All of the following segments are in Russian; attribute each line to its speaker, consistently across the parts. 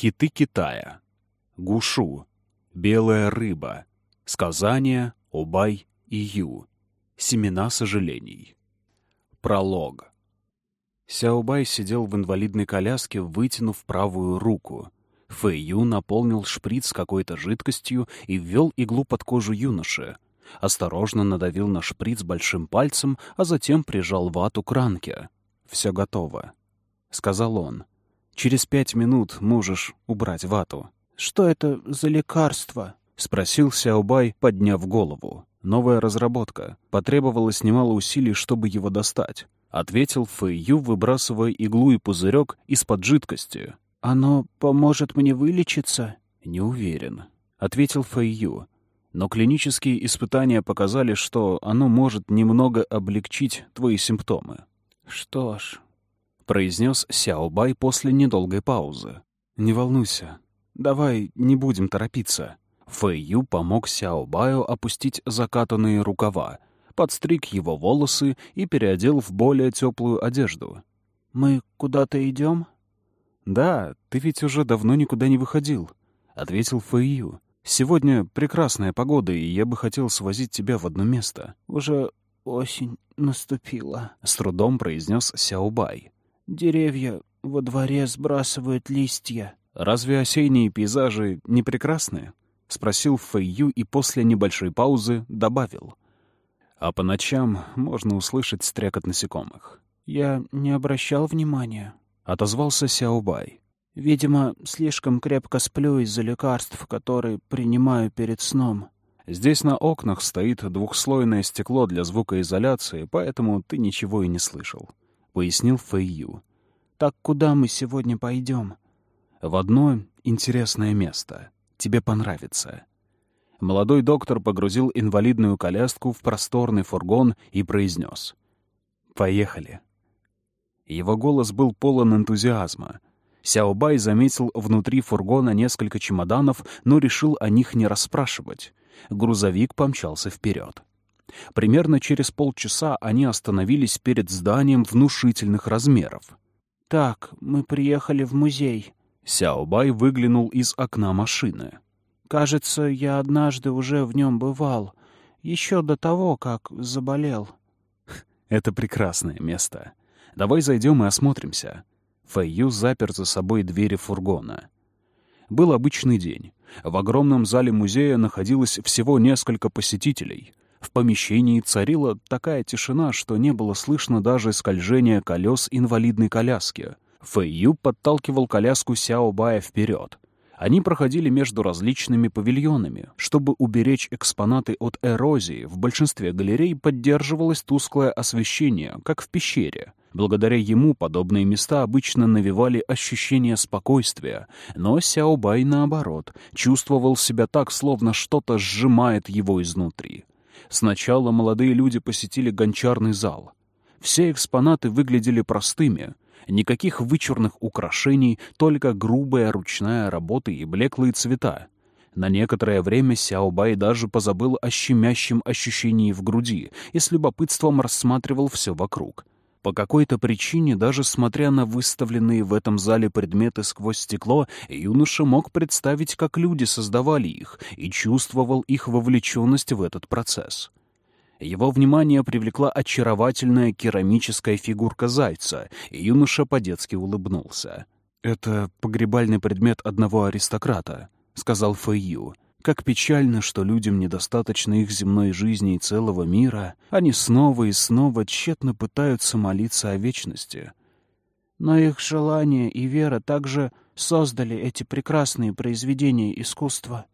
Speaker 1: Хиты Китая. Гушу. Белая рыба. Сказания Обай и Ю. Семена сожалений. Пролог. Сяобай сидел в инвалидной коляске, вытянув правую руку. Фэй Ю наполнил шприц какой-то жидкостью и ввел иглу под кожу юноши. Осторожно надавил на шприц большим пальцем, а затем прижал вату к ранке. «Все готово», — сказал он. «Через пять минут можешь убрать вату».
Speaker 2: «Что это за лекарство?»
Speaker 1: — спросил Сяобай, подняв голову. «Новая разработка. Потребовалось немало усилий, чтобы его достать», — ответил Фэй Ю, выбрасывая иглу и пузырек из-под жидкости.
Speaker 2: «Оно поможет мне вылечиться?»
Speaker 1: «Не уверен», — ответил Фэй Ю. «Но клинические испытания показали, что оно может немного облегчить твои симптомы».
Speaker 2: «Что ж», —
Speaker 1: произнес Сяо Бай после недолгой паузы. «Не волнуйся. Давай не будем торопиться». Фэй Ю помог Сяо Баю опустить закатанные рукава, подстриг его волосы и переодел в более теплую одежду.
Speaker 2: «Мы куда-то идем?»
Speaker 1: «Да, ты ведь уже давно никуда не выходил», — ответил Фэй Ю. «Сегодня прекрасная погода, и я бы хотел свозить тебя в одно место».
Speaker 2: «Уже осень наступила», —
Speaker 1: с трудом произнес Сяобай.
Speaker 2: «Деревья во дворе сбрасывают листья».
Speaker 1: «Разве осенние пейзажи не прекрасны?» — спросил Фэй Ю и после небольшой паузы добавил. «А по ночам можно услышать стрекот насекомых».
Speaker 2: «Я не обращал внимания», —
Speaker 1: отозвался Сяобай.
Speaker 2: «Видимо, слишком крепко сплю из-за лекарств, которые принимаю перед сном».
Speaker 1: Здесь на окнах стоит двухслойное стекло для звукоизоляции, поэтому ты ничего и не слышал», — пояснил Фэй Ю.
Speaker 2: «Так куда мы сегодня пойдем?»
Speaker 1: «В одно интересное место. Тебе понравится». Молодой доктор погрузил инвалидную коляску в просторный фургон и произнес. «Поехали». Его голос был полон энтузиазма. Сяобай заметил внутри фургона несколько чемоданов, но решил о них не расспрашивать. Грузовик помчался вперед. Примерно через полчаса они остановились перед зданием внушительных размеров.
Speaker 2: «Так, мы приехали в музей».
Speaker 1: Сяобай выглянул из окна машины.
Speaker 2: «Кажется, я однажды уже в нем бывал, еще до того, как заболел».
Speaker 1: «Это прекрасное место. Давай зайдем и осмотримся». Фэйю запер за собой двери фургона. Был обычный день. В огромном зале музея находилось всего несколько посетителей. В помещении царила такая тишина, что не было слышно даже скольжения колес инвалидной коляски. Фэйю подталкивал коляску Сяо Бая вперед. Они проходили между различными павильонами. Чтобы уберечь экспонаты от эрозии, в большинстве галерей поддерживалось тусклое освещение, как в пещере. Благодаря ему подобные места обычно навевали ощущение спокойствия, но Сяобай, наоборот, чувствовал себя так, словно что-то сжимает его изнутри. Сначала молодые люди посетили гончарный зал. Все экспонаты выглядели простыми. Никаких вычурных украшений, только грубая ручная работа и блеклые цвета. На некоторое время Сяобай даже позабыл о щемящем ощущении в груди и с любопытством рассматривал все вокруг — по какой-то причине, даже смотря на выставленные в этом зале предметы сквозь стекло, юноша мог представить, как люди создавали их, и чувствовал их вовлеченность в этот процесс. Его внимание привлекла очаровательная керамическая фигурка зайца, и юноша по-детски улыбнулся. «Это погребальный предмет одного аристократа», — сказал Фэйю. Как печально, что людям недостаточно их земной жизни и целого мира. Они снова и снова тщетно пытаются молиться о вечности.
Speaker 2: Но их желание и вера также создали эти прекрасные произведения искусства.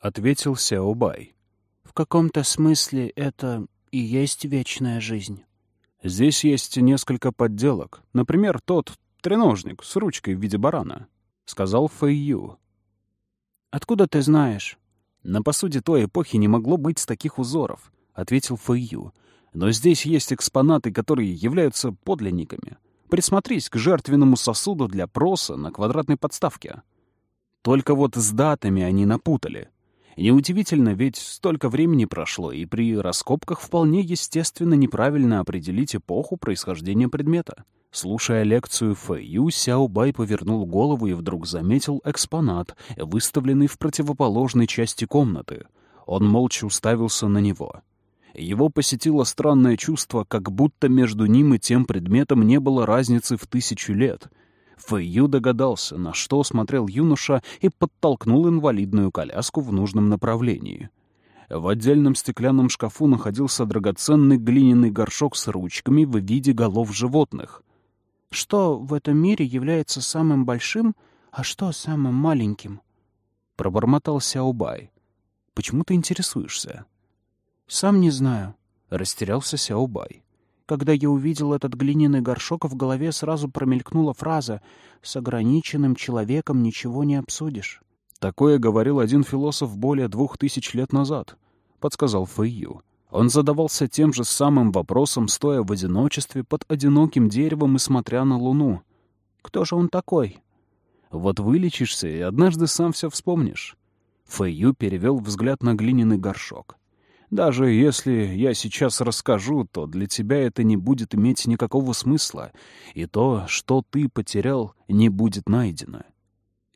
Speaker 1: Ответил Сяобай.
Speaker 2: В каком-то смысле это и есть вечная жизнь.
Speaker 1: Здесь есть несколько подделок. Например, тот треножник с ручкой в виде барана, — сказал Фэйю.
Speaker 2: «Откуда ты знаешь?»
Speaker 1: «На посуде той эпохи не могло быть таких узоров», — ответил Фэйю. «Но здесь есть экспонаты, которые являются подлинниками. Присмотрись к жертвенному сосуду для проса на квадратной подставке. Только вот с датами они напутали. Неудивительно, ведь столько времени прошло, и при раскопках вполне естественно неправильно определить эпоху происхождения предмета. Слушая лекцию Фэйю, Сяо Бай повернул голову и вдруг заметил экспонат, выставленный в противоположной части комнаты. Он молча уставился на него. Его посетило странное чувство, как будто между ним и тем предметом не было разницы в тысячу лет. Фэйю догадался, на что смотрел юноша, и подтолкнул инвалидную коляску в нужном направлении. В отдельном стеклянном шкафу находился драгоценный глиняный горшок с ручками в виде голов животных.
Speaker 2: Что в этом мире является самым большим, а что самым маленьким?
Speaker 1: Пробормотал Сяобай. Почему ты интересуешься?
Speaker 2: Сам не знаю. Растерялся Сяобай. Когда я увидел этот глиняный горшок, в голове сразу промелькнула фраза «С ограниченным человеком ничего не обсудишь».
Speaker 1: Такое говорил один философ более двух тысяч лет назад, подсказал Фэйю. Он задавался тем же самым вопросом, стоя в одиночестве под одиноким деревом и смотря на луну. «Кто же он такой?» «Вот вылечишься, и однажды сам все вспомнишь». Фэйю перевел взгляд на глиняный горшок. «Даже если я сейчас расскажу, то для тебя это не будет иметь никакого смысла, и то, что ты потерял, не будет найдено».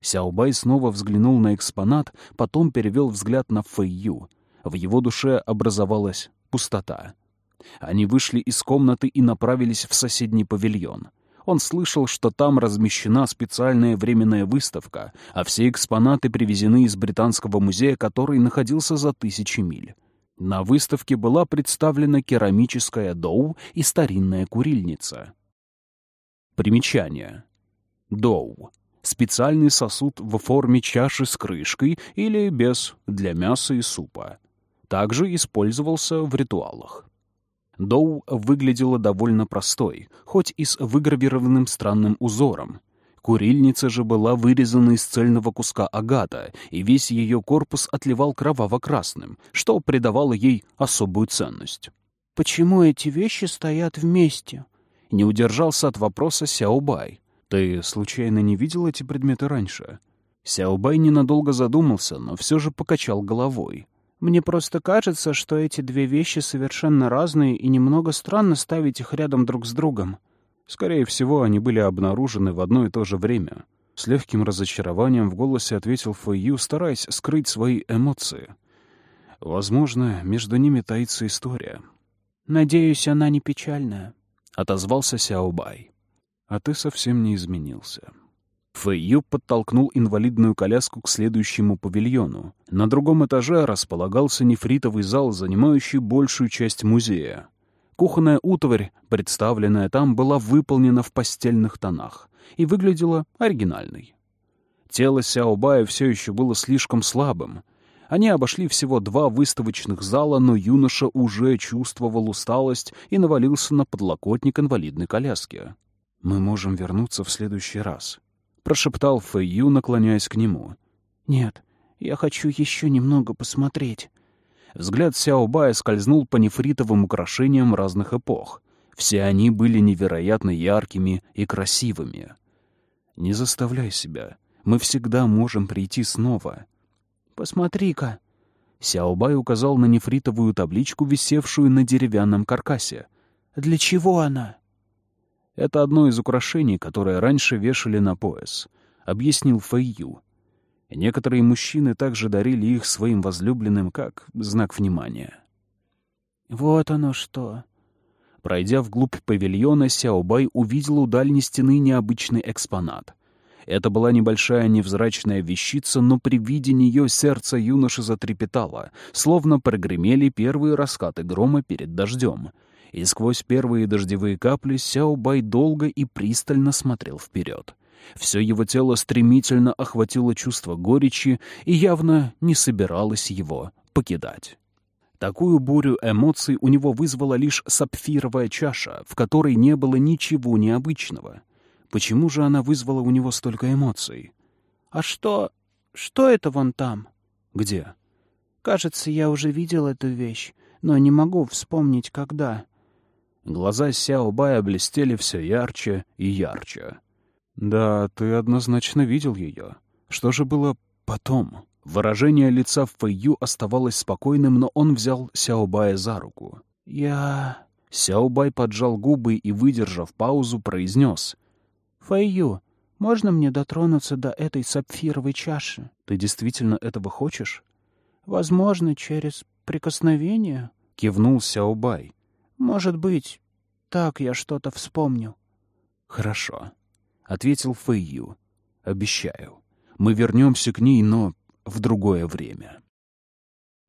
Speaker 1: Сяобай снова взглянул на экспонат, потом перевел взгляд на Фэйю — в его душе образовалась пустота. Они вышли из комнаты и направились в соседний павильон. Он слышал, что там размещена специальная временная выставка, а все экспонаты привезены из Британского музея, который находился за тысячи миль. На выставке была представлена керамическая доу и старинная курильница. Примечание. Доу. Специальный сосуд в форме чаши с крышкой или без для мяса и супа также использовался в ритуалах. Доу выглядела довольно простой, хоть и с выгравированным странным узором. Курильница же была вырезана из цельного куска агата, и весь ее корпус отливал кроваво-красным, что придавало ей особую ценность.
Speaker 2: «Почему эти вещи стоят вместе?»
Speaker 1: Не удержался от вопроса Сяобай. «Ты случайно не видел эти предметы раньше?» Сяобай ненадолго задумался, но все же покачал головой.
Speaker 2: Мне просто кажется, что эти две вещи совершенно разные, и немного странно ставить их рядом друг с другом.
Speaker 1: Скорее всего, они были обнаружены в одно и то же время. С легким разочарованием в голосе ответил Фэйю, стараясь скрыть свои эмоции. Возможно, между ними таится история.
Speaker 2: «Надеюсь, она не печальная», —
Speaker 1: отозвался Сяобай. «А ты совсем не изменился». Фэйю подтолкнул инвалидную коляску к следующему павильону. На другом этаже располагался нефритовый зал, занимающий большую часть музея. Кухонная утварь, представленная там, была выполнена в постельных тонах и выглядела оригинальной. Тело Сяобая все еще было слишком слабым. Они обошли всего два выставочных зала, но юноша уже чувствовал усталость и навалился на подлокотник инвалидной коляски. «Мы можем вернуться в следующий раз», прошептал Фэйю, наклоняясь к нему.
Speaker 2: «Нет, я хочу еще немного посмотреть».
Speaker 1: Взгляд Сяобая скользнул по нефритовым украшениям разных эпох. Все они были невероятно яркими и красивыми. «Не заставляй себя. Мы всегда можем прийти снова».
Speaker 2: «Посмотри-ка».
Speaker 1: Сяобай указал на нефритовую табличку, висевшую на деревянном каркасе.
Speaker 2: «Для чего она?»
Speaker 1: Это одно из украшений, которое раньше вешали на пояс, — объяснил Фэйю. Некоторые мужчины также дарили их своим возлюбленным как знак внимания.
Speaker 2: «Вот оно что!»
Speaker 1: Пройдя вглубь павильона, Сяобай увидел у дальней стены необычный экспонат. Это была небольшая невзрачная вещица, но при виде нее сердце юноши затрепетало, словно прогремели первые раскаты грома перед дождем — и сквозь первые дождевые капли Сяо Бай долго и пристально смотрел вперед. Все его тело стремительно охватило чувство горечи и явно не собиралось его покидать. Такую бурю эмоций у него вызвала лишь сапфировая чаша, в которой не было ничего необычного. Почему же она вызвала у него столько эмоций?
Speaker 2: «А что... что это вон там?»
Speaker 1: «Где?»
Speaker 2: «Кажется, я уже видел эту вещь, но не могу вспомнить, когда».
Speaker 1: Глаза Сяо Бая блестели все ярче и ярче. «Да, ты однозначно видел ее. Что же было потом?» Выражение лица Фэйю оставалось спокойным, но он взял Сяо Бая за руку.
Speaker 2: «Я...»
Speaker 1: Сяобай поджал губы и, выдержав паузу, произнес.
Speaker 2: «Фэйю, можно мне дотронуться до этой сапфировой чаши?»
Speaker 1: «Ты действительно этого хочешь?»
Speaker 2: «Возможно, через прикосновение?»
Speaker 1: — кивнул Сяобай.
Speaker 2: «Может быть, так я что-то вспомнил».
Speaker 1: «Хорошо», — ответил Фэйю. «Обещаю. Мы вернемся к ней, но в другое время».